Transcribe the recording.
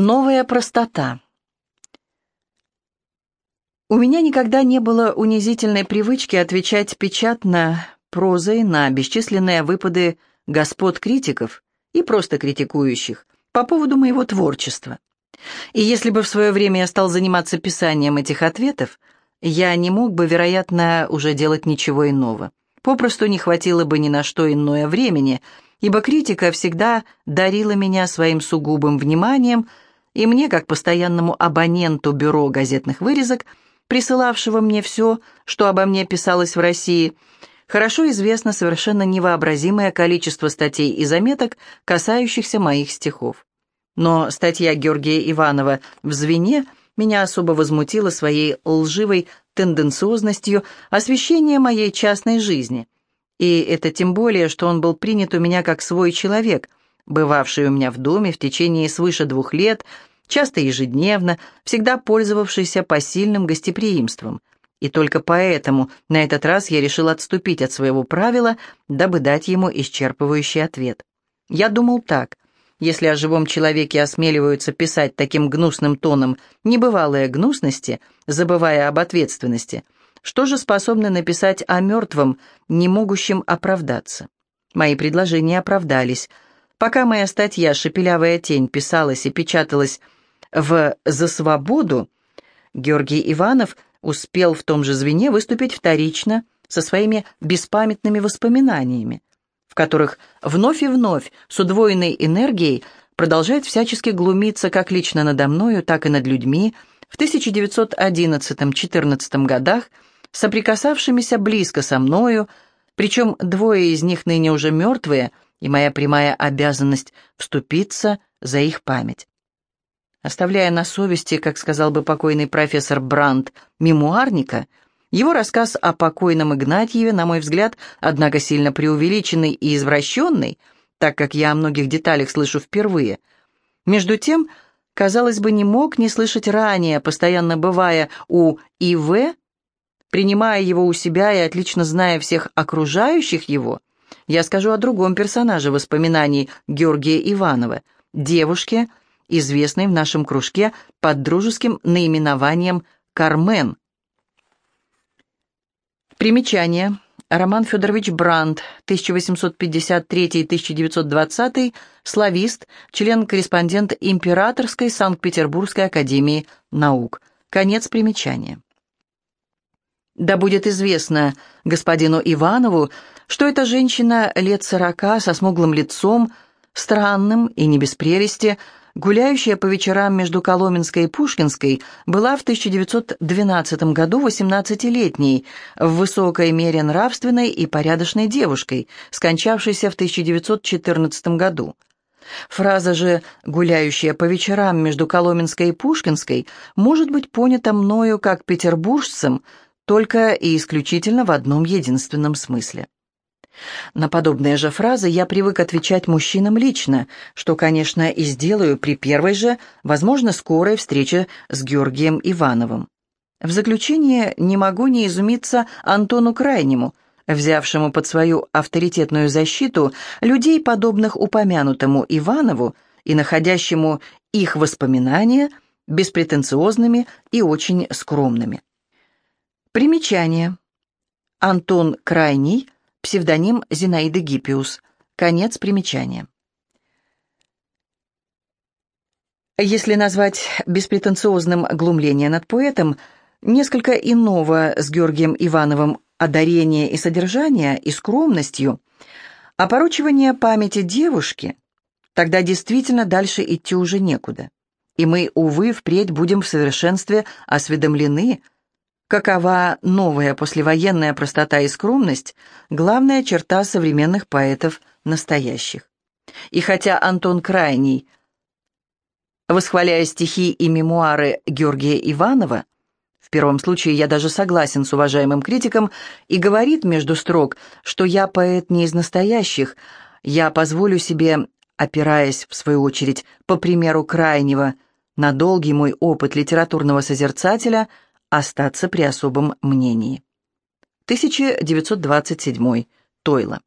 Новая простота. У меня никогда не было унизительной привычки отвечать печатно прозой на бесчисленные выпады господ критиков и просто критикующих по поводу моего творчества. И если бы в свое время я стал заниматься писанием этих ответов, я не мог бы, вероятно, уже делать ничего иного. Попросту не хватило бы ни на что иное времени, ибо критика всегда дарила меня своим сугубым вниманием – и мне, как постоянному абоненту бюро газетных вырезок, присылавшего мне все, что обо мне писалось в России, хорошо известно совершенно невообразимое количество статей и заметок, касающихся моих стихов. Но статья Георгия Иванова в «Звене» меня особо возмутила своей лживой тенденциозностью освещения моей частной жизни. И это тем более, что он был принят у меня как свой человек, бывавший у меня в доме в течение свыше двух лет, часто ежедневно, всегда пользовавшийся посильным гостеприимством. И только поэтому на этот раз я решил отступить от своего правила, дабы дать ему исчерпывающий ответ. Я думал так. Если о живом человеке осмеливаются писать таким гнусным тоном небывалые гнусности, забывая об ответственности, что же способны написать о мертвом, не могущем оправдаться? Мои предложения оправдались. Пока моя статья «Шепелявая тень» писалась и печаталась в «За свободу» Георгий Иванов успел в том же звене выступить вторично со своими беспамятными воспоминаниями, в которых вновь и вновь с удвоенной энергией продолжает всячески глумиться как лично надо мною, так и над людьми, в 1911-14 годах, соприкасавшимися близко со мною, причем двое из них ныне уже мертвые, и моя прямая обязанность вступиться за их память оставляя на совести, как сказал бы покойный профессор Брандт, мемуарника, его рассказ о покойном Игнатьеве, на мой взгляд, однако сильно преувеличенный и извращенный, так как я о многих деталях слышу впервые. Между тем, казалось бы, не мог не слышать ранее, постоянно бывая у И.В., принимая его у себя и отлично зная всех окружающих его, я скажу о другом персонаже воспоминаний Георгия Иванова, девушке, известной в нашем кружке под дружеским наименованием «Кармен». Примечание. Роман Федорович Брандт, 1853-1920, славист, член-корреспондент Императорской Санкт-Петербургской академии наук. Конец примечания. Да будет известно господину Иванову, что эта женщина лет сорока со смуглым лицом, странным и не без прелести, гуляющая по вечерам между Коломенской и Пушкинской, была в 1912 году 18-летней, в высокой мере нравственной и порядочной девушкой, скончавшейся в 1914 году. Фраза же «гуляющая по вечерам между Коломенской и Пушкинской» может быть понята мною как петербуржцем только и исключительно в одном единственном смысле. На подобные же фразы я привык отвечать мужчинам лично, что, конечно, и сделаю при первой же, возможно, скорой встрече с Георгием Ивановым. В заключение не могу не изумиться Антону Крайнему, взявшему под свою авторитетную защиту людей, подобных упомянутому Иванову, и находящему их воспоминания беспретенциозными и очень скромными. Примечание. Антон Крайний – псевдоним Зинаиды Гиппиус. Конец примечания. Если назвать беспретенциозным глумление над поэтом, несколько иного с Георгием Ивановым одарения и содержания и скромностью, опорочивание памяти девушки, тогда действительно дальше идти уже некуда. И мы, увы, впредь будем в совершенстве осведомлены Какова новая послевоенная простота и скромность – главная черта современных поэтов настоящих. И хотя Антон Крайний, восхваляя стихи и мемуары Георгия Иванова, в первом случае я даже согласен с уважаемым критиком и говорит между строк, что я поэт не из настоящих, я позволю себе, опираясь, в свою очередь, по примеру Крайнего, на долгий мой опыт литературного созерцателя – остаться при особом мнении. 1927. Тойла.